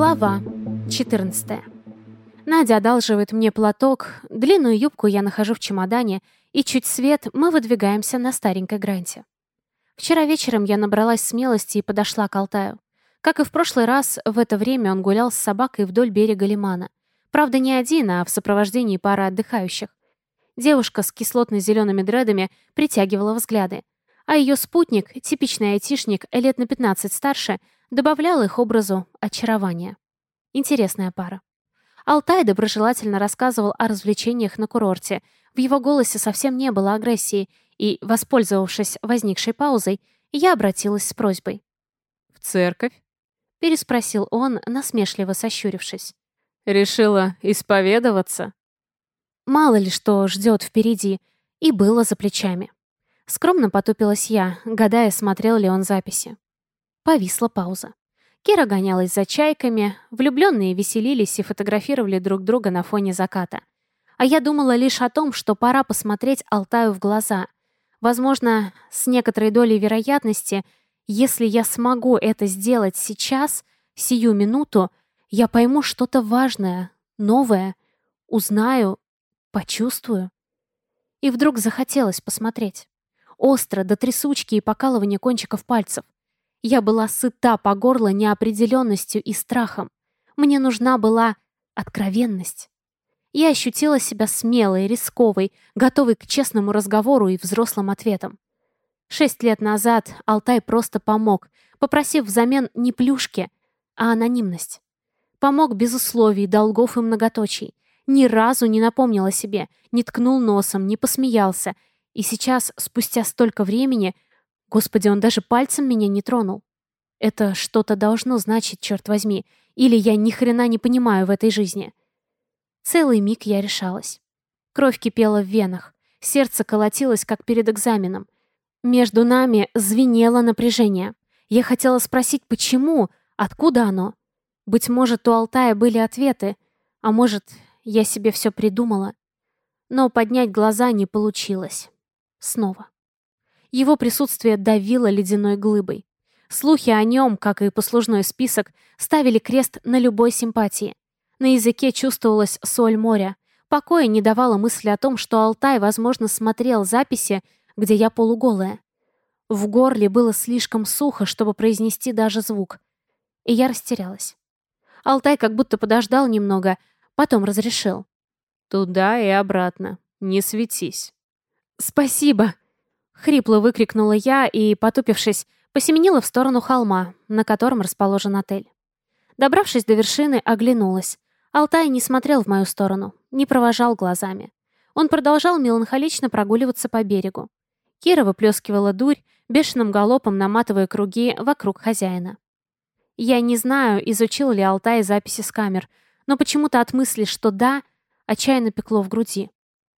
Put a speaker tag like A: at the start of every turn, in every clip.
A: Глава 14. Надя одалживает мне платок, длинную юбку я нахожу в чемодане, и чуть свет мы выдвигаемся на старенькой гранте. Вчера вечером я набралась смелости и подошла к Алтаю. Как и в прошлый раз, в это время он гулял с собакой вдоль берега лимана. Правда, не один, а в сопровождении пары отдыхающих. Девушка с кислотно-зелеными дредами притягивала взгляды, а ее спутник, типичный айтишник, лет на 15 старше, добавлял их образу очарования. Интересная пара. Алтай доброжелательно рассказывал о развлечениях на курорте. В его голосе совсем не было агрессии, и, воспользовавшись возникшей паузой, я обратилась с просьбой.
B: «В церковь?»
A: — переспросил он, насмешливо сощурившись.
B: «Решила исповедоваться?»
A: Мало ли что ждет впереди, и было за плечами. Скромно потупилась я, гадая, смотрел ли он записи. Повисла пауза. Кира гонялась за чайками, влюбленные веселились и фотографировали друг друга на фоне заката. А я думала лишь о том, что пора посмотреть Алтаю в глаза. Возможно, с некоторой долей вероятности, если я смогу это сделать сейчас, сию минуту, я пойму что-то важное, новое, узнаю, почувствую. И вдруг захотелось посмотреть. Остро, до трясучки и покалывания кончиков пальцев. Я была сыта по горло неопределенностью и страхом. Мне нужна была откровенность. Я ощутила себя смелой, рисковой, готовой к честному разговору и взрослым ответам. Шесть лет назад Алтай просто помог, попросив взамен не плюшки, а анонимность. Помог без условий, долгов и многоточий. Ни разу не напомнил о себе, не ткнул носом, не посмеялся. И сейчас, спустя столько времени, Господи, он даже пальцем меня не тронул. Это что-то должно значить, черт возьми. Или я ни хрена не понимаю в этой жизни. Целый миг я решалась. Кровь кипела в венах. Сердце колотилось, как перед экзаменом. Между нами звенело напряжение. Я хотела спросить, почему, откуда оно. Быть может, у Алтая были ответы, а может, я себе все придумала. Но поднять глаза не получилось. Снова. Его присутствие давило ледяной глыбой. Слухи о нем, как и послужной список, ставили крест на любой симпатии. На языке чувствовалась соль моря. Покоя не давала мысли о том, что Алтай, возможно, смотрел записи, где я полуголая. В горле было слишком сухо, чтобы произнести даже звук. И я растерялась. Алтай как будто подождал немного, потом разрешил.
B: «Туда и обратно. Не светись».
A: «Спасибо!» Хрипло выкрикнула я и, потупившись, посеменила в сторону холма, на котором расположен отель. Добравшись до вершины, оглянулась. Алтай не смотрел в мою сторону, не провожал глазами. Он продолжал меланхолично прогуливаться по берегу. Кира выплескивала дурь, бешеным галопом наматывая круги вокруг хозяина. Я не знаю, изучил ли Алтай записи с камер, но почему-то от мысли, что да, отчаянно пекло в груди.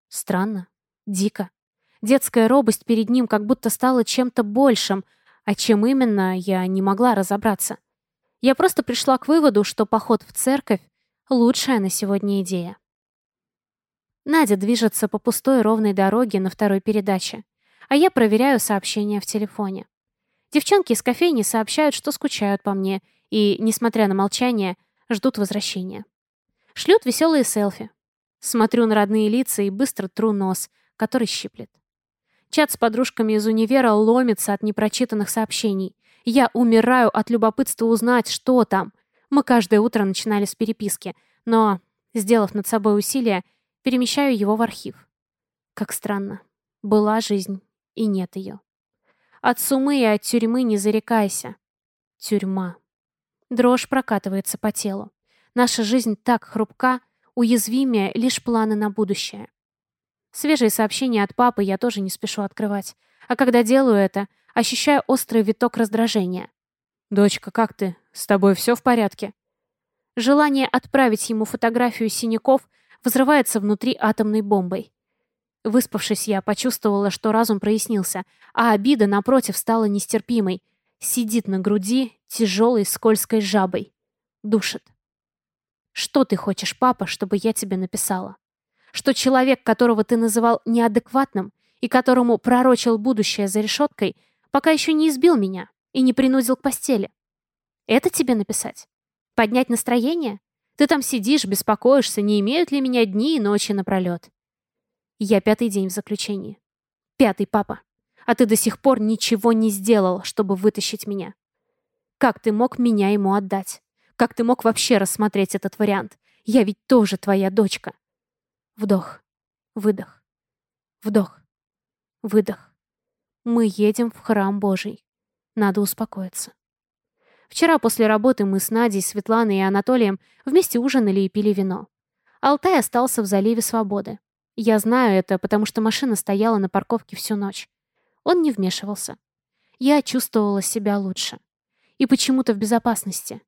A: Странно, дико. Детская робость перед ним как будто стала чем-то большим, а чем именно, я не могла разобраться. Я просто пришла к выводу, что поход в церковь — лучшая на сегодня идея. Надя движется по пустой ровной дороге на второй передаче, а я проверяю сообщения в телефоне. Девчонки из кофейни сообщают, что скучают по мне и, несмотря на молчание, ждут возвращения. Шлют веселые селфи. Смотрю на родные лица и быстро тру нос, который щиплет. Чат с подружками из универа ломится от непрочитанных сообщений. Я умираю от любопытства узнать, что там. Мы каждое утро начинали с переписки, но, сделав над собой усилие, перемещаю его в архив. Как странно. Была жизнь, и нет ее. От сумы и от тюрьмы не зарекайся. Тюрьма. Дрожь прокатывается по телу. Наша жизнь так хрупка, уязвимее лишь планы на будущее. Свежие сообщения от папы я тоже не спешу открывать. А когда делаю это, ощущаю острый виток раздражения.
B: «Дочка, как ты? С тобой все в порядке?»
A: Желание отправить ему фотографию синяков взрывается внутри атомной бомбой. Выспавшись, я почувствовала, что разум прояснился, а обида, напротив, стала нестерпимой. Сидит на груди тяжелой скользкой жабой. Душит. «Что ты хочешь, папа, чтобы я тебе написала?» Что человек, которого ты называл неадекватным и которому пророчил будущее за решеткой, пока еще не избил меня и не принудил к постели. Это тебе написать? Поднять настроение? Ты там сидишь, беспокоишься, не имеют ли меня дни и ночи напролет. Я пятый день в заключении. Пятый, папа. А ты до сих пор ничего не сделал, чтобы вытащить меня. Как ты мог меня ему отдать? Как ты мог вообще рассмотреть этот вариант? Я ведь тоже твоя дочка. Вдох. Выдох. Вдох. Выдох. Мы едем в храм Божий. Надо успокоиться. Вчера после работы мы с Надей, Светланой и Анатолием вместе ужинали и пили вино. Алтай остался в заливе Свободы. Я знаю это, потому что машина стояла на парковке всю ночь. Он не вмешивался. Я чувствовала себя лучше. И почему-то в безопасности.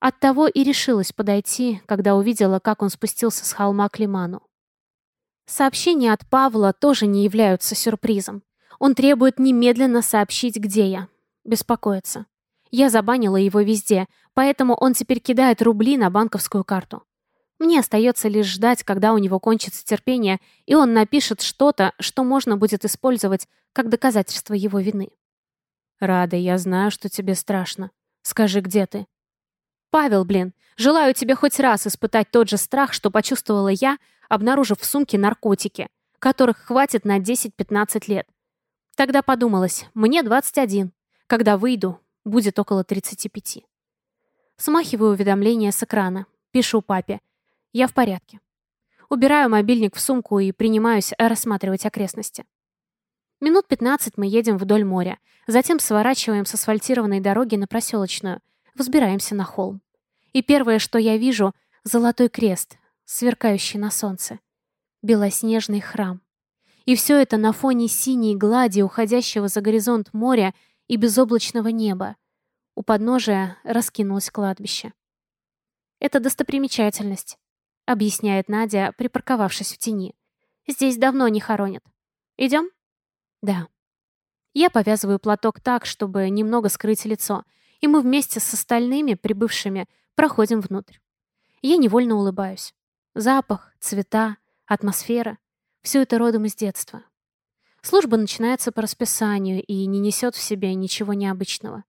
A: Оттого и решилась подойти, когда увидела, как он спустился с холма к лиману. Сообщения от Павла тоже не являются сюрпризом. Он требует немедленно сообщить, где я. Беспокоится. Я забанила его везде, поэтому он теперь кидает рубли на банковскую карту. Мне остается лишь ждать, когда у него кончится терпение, и он напишет что-то, что можно будет использовать как доказательство его вины. «Рада, я знаю, что тебе страшно. Скажи, где ты?» «Павел, блин, желаю тебе хоть раз испытать тот же страх, что почувствовала я, обнаружив в сумке наркотики, которых хватит на 10-15 лет. Тогда подумалось, мне 21. Когда выйду, будет около 35. Смахиваю уведомления с экрана. Пишу папе. Я в порядке. Убираю мобильник в сумку и принимаюсь рассматривать окрестности. Минут 15 мы едем вдоль моря, затем сворачиваем с асфальтированной дороги на проселочную, взбираемся на холм. И первое, что я вижу — золотой крест, сверкающий на солнце. Белоснежный храм. И все это на фоне синей глади, уходящего за горизонт моря и безоблачного неба. У подножия раскинулось кладбище. Это достопримечательность объясняет Надя, припарковавшись в тени. «Здесь давно не хоронят. Идем?» «Да». Я повязываю платок так, чтобы немного скрыть лицо, и мы вместе с остальными прибывшими проходим внутрь. Я невольно улыбаюсь. Запах, цвета, атмосфера — все это родом из детства. Служба начинается по расписанию и не несет в себе ничего необычного.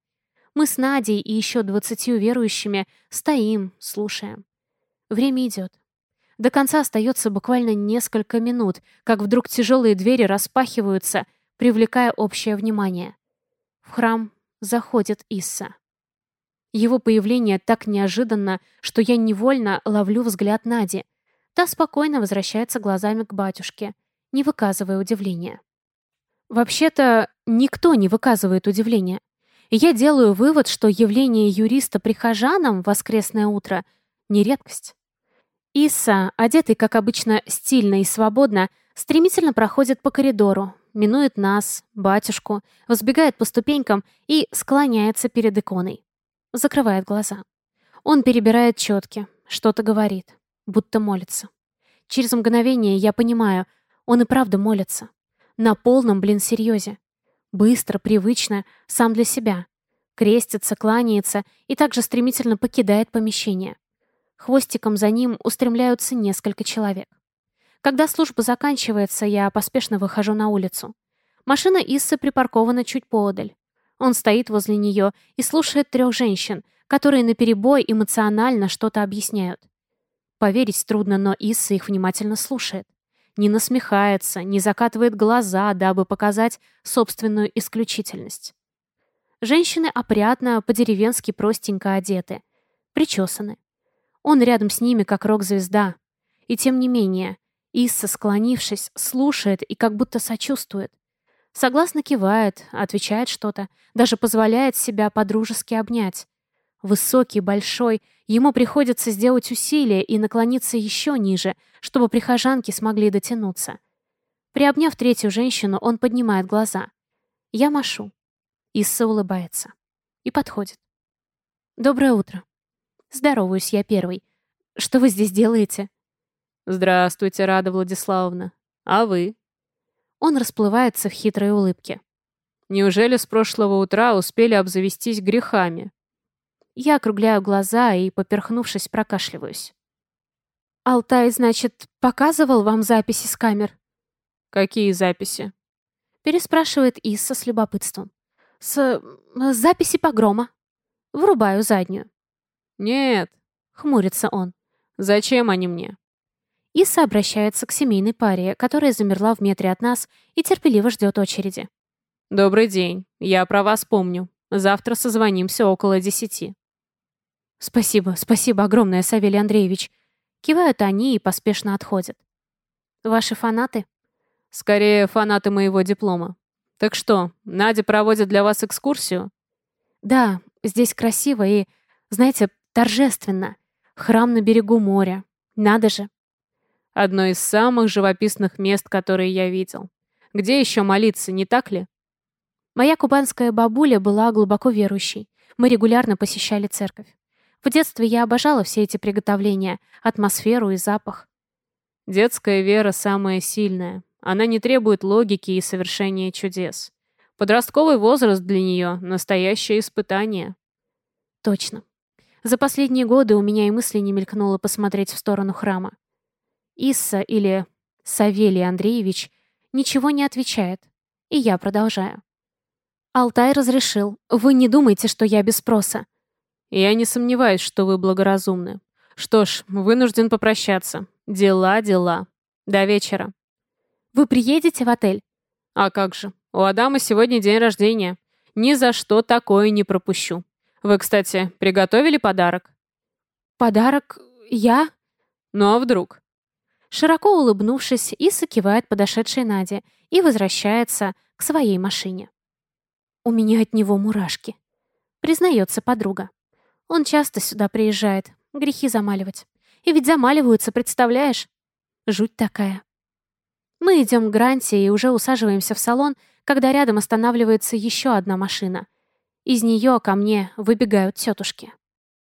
A: Мы с Надей и еще двадцатью верующими стоим, слушаем. Время идет. До конца остается буквально несколько минут, как вдруг тяжелые двери распахиваются, привлекая общее внимание. В храм заходит Исса. Его появление так неожиданно, что я невольно ловлю взгляд Нади. Та спокойно возвращается глазами к батюшке, не выказывая удивления. Вообще-то, никто не выказывает удивления. я делаю вывод, что явление юриста прихожанам в воскресное утро — не редкость. Иса, одетый, как обычно, стильно и свободно, стремительно проходит по коридору, минует нас, батюшку, взбегает по ступенькам и склоняется перед иконой. Закрывает глаза. Он перебирает четки, что-то говорит, будто молится. Через мгновение я понимаю, он и правда молится. На полном, блин, серьезе. Быстро, привычно, сам для себя. Крестится, кланяется и также стремительно покидает помещение. Хвостиком за ним устремляются несколько человек. Когда служба заканчивается, я поспешно выхожу на улицу. Машина Иссы припаркована чуть поодаль. Он стоит возле нее и слушает трех женщин, которые наперебой эмоционально что-то объясняют. Поверить трудно, но Исса их внимательно слушает. Не насмехается, не закатывает глаза, дабы показать собственную исключительность. Женщины опрятно, по-деревенски простенько одеты, причесаны. Он рядом с ними, как рок-звезда. И тем не менее, Исса, склонившись, слушает и как будто сочувствует. Согласно кивает, отвечает что-то, даже позволяет себя подружески обнять. Высокий, большой, ему приходится сделать усилие и наклониться еще ниже, чтобы прихожанки смогли дотянуться. Приобняв третью женщину, он поднимает глаза. Я машу. Исса улыбается. И подходит. «Доброе утро». Здороваюсь я первой. Что вы здесь делаете?
B: Здравствуйте, Рада Владиславовна. А вы?
A: Он расплывается в хитрой улыбке.
B: Неужели с прошлого утра успели обзавестись грехами?
A: Я округляю глаза и, поперхнувшись, прокашливаюсь. «Алтай, значит, показывал вам записи с камер?»
B: «Какие записи?»
A: Переспрашивает Исса с любопытством. «С... записи погрома». Врубаю заднюю.
B: «Нет», — хмурится он. «Зачем они мне?»
A: Иса обращается к семейной паре, которая замерла в метре от нас и терпеливо ждет очереди.
B: «Добрый день. Я про вас помню. Завтра созвонимся около десяти».
A: «Спасибо, спасибо огромное, Савелий Андреевич». Кивают они и поспешно отходят. «Ваши фанаты?»
B: «Скорее, фанаты моего диплома. Так что, Надя проводит для вас экскурсию?»
A: «Да, здесь красиво и, знаете, торжественно. Храм на берегу моря. Надо же».
B: «Одно из самых живописных мест, которые я видел. Где еще молиться, не так ли?»
A: Моя кубанская бабуля была глубоко верующей. Мы регулярно посещали церковь. В детстве я обожала все эти приготовления, атмосферу и запах.
B: Детская вера самая сильная. Она не требует логики и совершения чудес. Подростковый возраст для нее — настоящее испытание.
A: Точно. За последние годы у меня и мысли не мелькнуло посмотреть в сторону храма. Исса или Савелий Андреевич ничего не отвечает, и я продолжаю. Алтай разрешил. Вы не думайте, что я без спроса.
B: Я не сомневаюсь, что вы благоразумны. Что ж, вынужден попрощаться. Дела, дела. До вечера.
A: Вы приедете в отель?
B: А как же. У Адама сегодня день рождения. Ни за что такое не пропущу. Вы, кстати, приготовили подарок?
A: Подарок? Я?
B: Ну а вдруг?
A: Широко улыбнувшись, Иса кивает подошедшей Наде и возвращается к своей машине. У меня от него мурашки. Признается подруга. Он часто сюда приезжает, грехи замаливать. И ведь замаливаются, представляешь? Жуть такая. Мы идем к Гранте и уже усаживаемся в салон, когда рядом останавливается еще одна машина. Из нее ко мне выбегают тетушки.